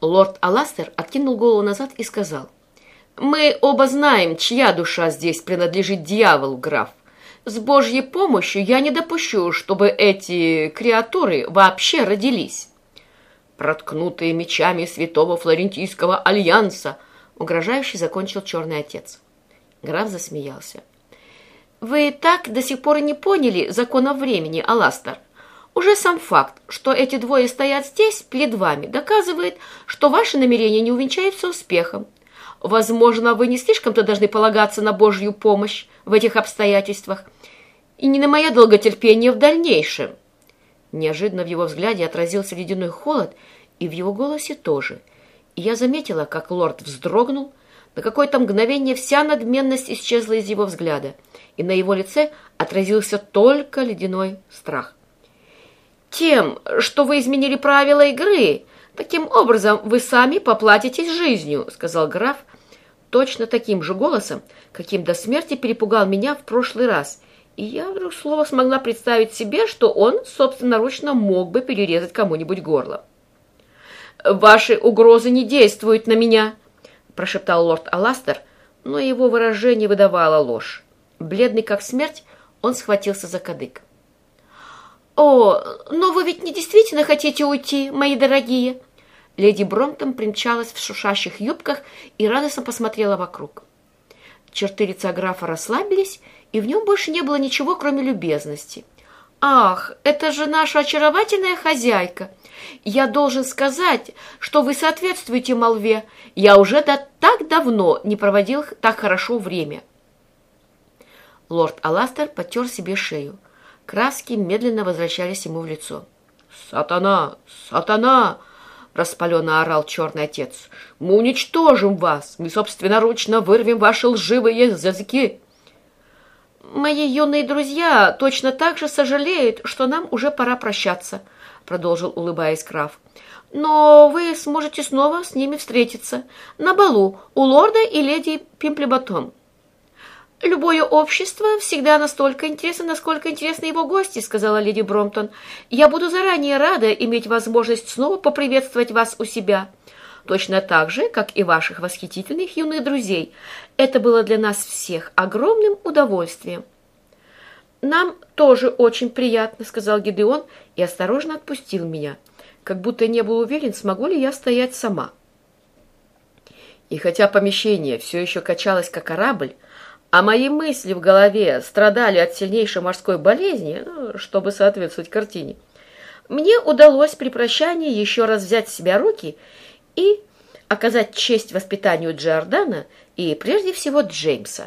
Лорд Аластер откинул голову назад и сказал, «Мы оба знаем, чья душа здесь принадлежит дьяволу, граф. С Божьей помощью я не допущу, чтобы эти креатуры вообще родились». «Проткнутые мечами святого Флорентийского альянса», угрожающе закончил черный отец. Граф засмеялся. «Вы так до сих пор и не поняли законов времени, Аластер. Уже сам факт, что эти двое стоят здесь, перед вами, доказывает, что ваши намерения не увенчаются успехом. Возможно, вы не слишком-то должны полагаться на Божью помощь в этих обстоятельствах и не на мое долготерпение в дальнейшем». Неожиданно в его взгляде отразился ледяной холод, и в его голосе тоже. И я заметила, как лорд вздрогнул, на какое-то мгновение вся надменность исчезла из его взгляда, и на его лице отразился только ледяной страх. «Тем, что вы изменили правила игры, таким образом вы сами поплатитесь жизнью», сказал граф точно таким же голосом, каким до смерти перепугал меня в прошлый раз, и я вдруг слово смогла представить себе, что он собственноручно мог бы перерезать кому-нибудь горло. «Ваши угрозы не действуют на меня», прошептал лорд Аластер, но его выражение выдавало ложь. Бледный как смерть, он схватился за кадык. «О, но вы ведь не действительно хотите уйти, мои дорогие?» Леди Бромтон примчалась в шушащих юбках и радостно посмотрела вокруг. Черты лица графа расслабились, и в нем больше не было ничего, кроме любезности. «Ах, это же наша очаровательная хозяйка! Я должен сказать, что вы соответствуете молве. Я уже да так давно не проводил так хорошо время». Лорд Аластер потер себе шею. Краски медленно возвращались ему в лицо. «Сатана! Сатана!» — распаленно орал черный отец. «Мы уничтожим вас! Мы собственноручно вырвем ваши лживые языки!» «Мои юные друзья точно так же сожалеют, что нам уже пора прощаться», — продолжил, улыбаясь Краф. «Но вы сможете снова с ними встретиться на балу у лорда и леди Пимплебатон». «Любое общество всегда настолько интересно, насколько интересны его гости», — сказала леди Бромтон. «Я буду заранее рада иметь возможность снова поприветствовать вас у себя» точно так же, как и ваших восхитительных юных друзей. Это было для нас всех огромным удовольствием. «Нам тоже очень приятно», — сказал Гидеон и осторожно отпустил меня, как будто не был уверен, смогу ли я стоять сама. И хотя помещение все еще качалось, как корабль, а мои мысли в голове страдали от сильнейшей морской болезни, ну, чтобы соответствовать картине, мне удалось при прощании еще раз взять в себя руки и оказать честь воспитанию Джордана и, прежде всего, Джеймса.